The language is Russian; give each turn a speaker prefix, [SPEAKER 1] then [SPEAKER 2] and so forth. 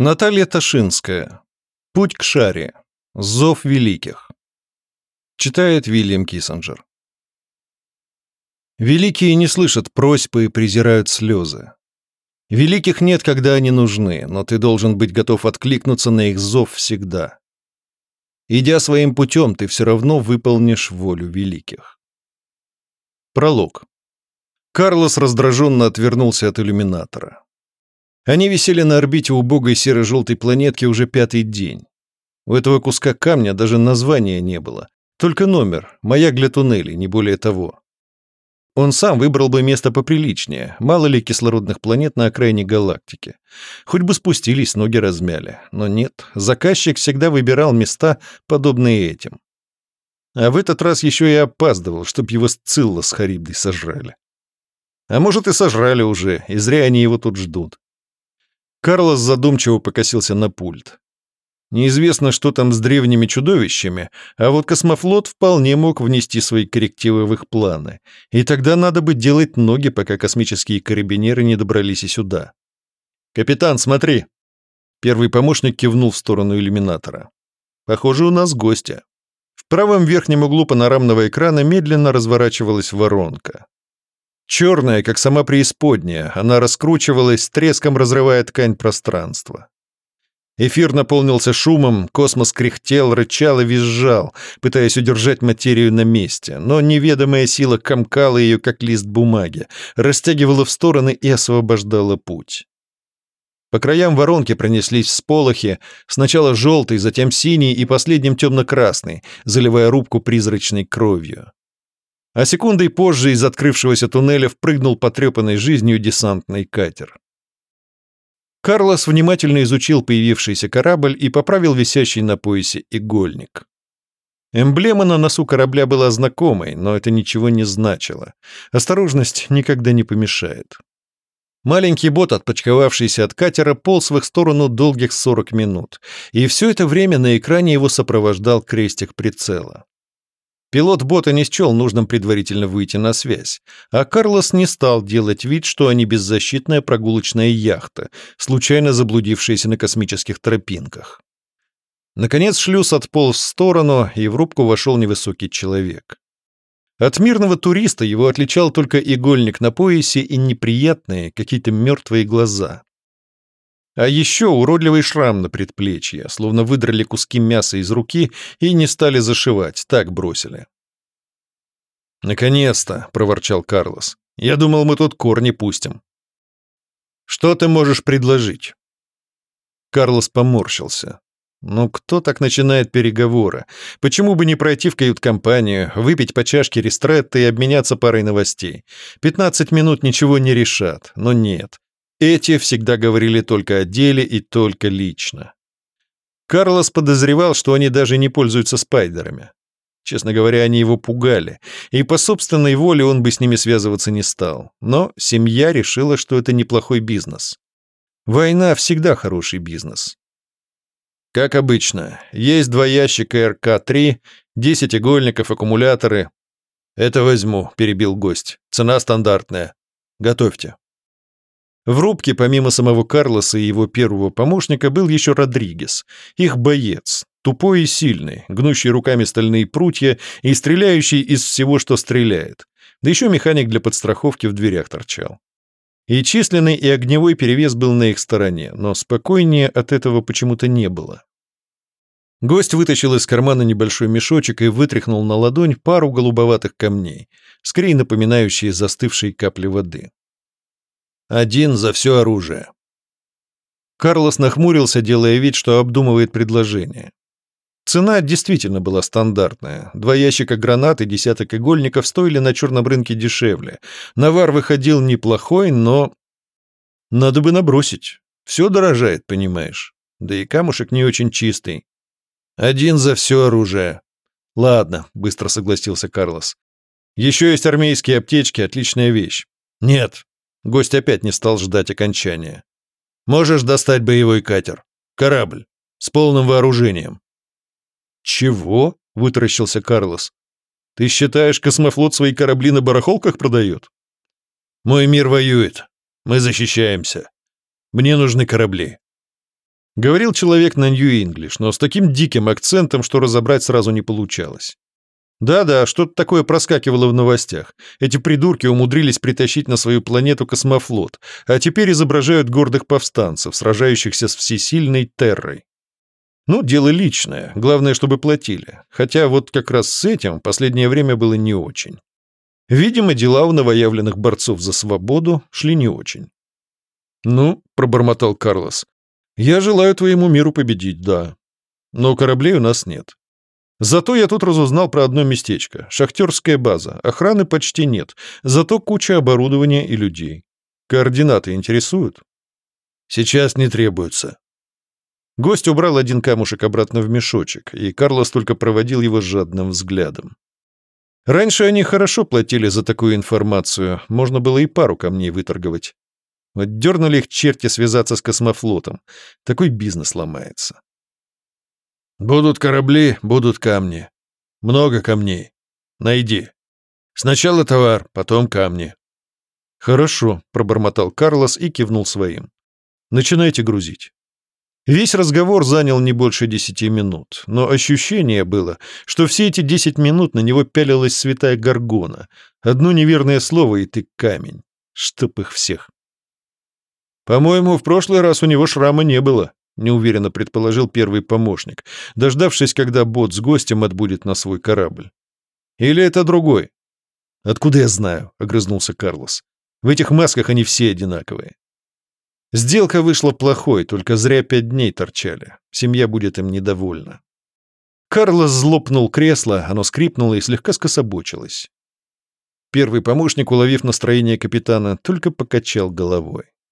[SPEAKER 1] Наталья Ташинская. Путь к шаре. Зов великих. Читает Вильям Киссинджер. Великие не слышат просьбы и презирают слезы. Великих нет, когда они нужны, но ты должен быть готов откликнуться на их зов всегда. Идя своим путем, ты все равно выполнишь волю великих. Пролог. Карлос раздраженно отвернулся от иллюминатора. Они висели на орбите убогой серо-желтой планетки уже пятый день. У этого куска камня даже названия не было. Только номер, маяк для туннелей, не более того. Он сам выбрал бы место поприличнее, мало ли кислородных планет на окраине галактики. Хоть бы спустились, ноги размяли. Но нет, заказчик всегда выбирал места, подобные этим. А в этот раз еще и опаздывал, чтоб его Сцилла с Харибдой сожрали. А может и сожрали уже, и зря они его тут ждут. Карлос задумчиво покосился на пульт. Неизвестно, что там с древними чудовищами, а вот космофлот вполне мог внести свои коррективы в их планы. И тогда надо бы делать ноги, пока космические карабинеры не добрались и сюда. «Капитан, смотри!» Первый помощник кивнул в сторону иллюминатора. «Похоже, у нас гостя». В правом верхнем углу панорамного экрана медленно разворачивалась воронка. Черная, как сама преисподняя, она раскручивалась, треском разрывая ткань пространства. Эфир наполнился шумом, космос кряхтел, рычал и визжал, пытаясь удержать материю на месте, но неведомая сила комкала ее, как лист бумаги, растягивала в стороны и освобождала путь. По краям воронки пронеслись всполохи, сначала желтый, затем синий и последним темно-красный, заливая рубку призрачной кровью а секундой позже из открывшегося туннеля впрыгнул потрепанной жизнью десантный катер. Карлос внимательно изучил появившийся корабль и поправил висящий на поясе игольник. Эмблема на носу корабля была знакомой, но это ничего не значило. Осторожность никогда не помешает. Маленький бот, отпочковавшийся от катера, полз в их сторону долгих 40 минут, и все это время на экране его сопровождал крестик прицела. Пилот бота не счел нужным предварительно выйти на связь, а Карлос не стал делать вид, что они беззащитная прогулочная яхта, случайно заблудившаяся на космических тропинках. Наконец шлюз отполз в сторону, и в рубку вошел невысокий человек. От мирного туриста его отличал только игольник на поясе и неприятные, какие-то мертвые глаза. А еще уродливый шрам на предплечье, словно выдрали куски мяса из руки и не стали зашивать, так бросили. «Наконец-то!» — проворчал Карлос. «Я думал, мы тут корни пустим». «Что ты можешь предложить?» Карлос поморщился. «Ну кто так начинает переговоры? Почему бы не пройти в кают-компанию, выпить по чашке ристретта и обменяться парой новостей? Пятнадцать минут ничего не решат, но нет. Эти всегда говорили только о деле и только лично. Карлос подозревал, что они даже не пользуются спайдерами. Честно говоря, они его пугали, и по собственной воле он бы с ними связываться не стал. Но семья решила, что это неплохой бизнес. Война всегда хороший бизнес. Как обычно, есть два ящика РК-3, 10 игольников, аккумуляторы. «Это возьму», — перебил гость. «Цена стандартная. Готовьте». В рубке, помимо самого Карлоса и его первого помощника, был еще Родригес, их боец, тупой и сильный, гнущий руками стальные прутья и стреляющий из всего, что стреляет. Да еще механик для подстраховки в дверях торчал. И численный, и огневой перевес был на их стороне, но спокойнее от этого почему-то не было. Гость вытащил из кармана небольшой мешочек и вытряхнул на ладонь пару голубоватых камней, скорее напоминающие застывшие капли воды. Один за все оружие. Карлос нахмурился, делая вид, что обдумывает предложение. Цена действительно была стандартная. Два ящика гранат и десяток игольников стоили на черном рынке дешевле. Навар выходил неплохой, но... Надо бы набросить. Все дорожает, понимаешь. Да и камушек не очень чистый. Один за все оружие. Ладно, быстро согласился Карлос. Еще есть армейские аптечки, отличная вещь. Нет, Гость опять не стал ждать окончания. «Можешь достать боевой катер. Корабль. С полным вооружением». «Чего?» — вытаращился Карлос. «Ты считаешь, космофлот свои корабли на барахолках продает?» «Мой мир воюет. Мы защищаемся. Мне нужны корабли». Говорил человек на Нью-Инглиш, но с таким диким акцентом, что разобрать сразу не получалось. Да-да, что-то такое проскакивало в новостях. Эти придурки умудрились притащить на свою планету космофлот, а теперь изображают гордых повстанцев, сражающихся с всесильной Террой. Ну, дело личное, главное, чтобы платили. Хотя вот как раз с этим последнее время было не очень. Видимо, дела у новоявленных борцов за свободу шли не очень. «Ну», — пробормотал Карлос, — «я желаю твоему миру победить, да. Но кораблей у нас нет. Зато я тут разузнал про одно местечко. Шахтерская база. Охраны почти нет. Зато куча оборудования и людей. Координаты интересуют? Сейчас не требуются. Гость убрал один камушек обратно в мешочек, и Карлос только проводил его жадным взглядом. Раньше они хорошо платили за такую информацию, можно было и пару камней выторговать. Вот дернули их черти связаться с космофлотом. Такой бизнес ломается. Будут корабли, будут камни. Много камней. Найди. Сначала товар, потом камни. Хорошо, пробормотал Карлос и кивнул своим. Начинайте грузить. Весь разговор занял не больше десяти минут, но ощущение было, что все эти десять минут на него пялилась святая горгона. Одно неверное слово, и ты камень. Чтоб их всех. По-моему, в прошлый раз у него шрама не было, неуверенно предположил первый помощник, дождавшись, когда бот с гостем отбудет на свой корабль. Или это другой? Откуда я знаю? огрызнулся Карлос. В этих масках они все одинаковые. Сделка вышла плохой, только зря пять дней торчали. Семья будет им недовольна. Карлос злопнул кресло, оно скрипнуло и слегка скособочилось. Первый помощник, уловив настроение капитана, только покачал головой.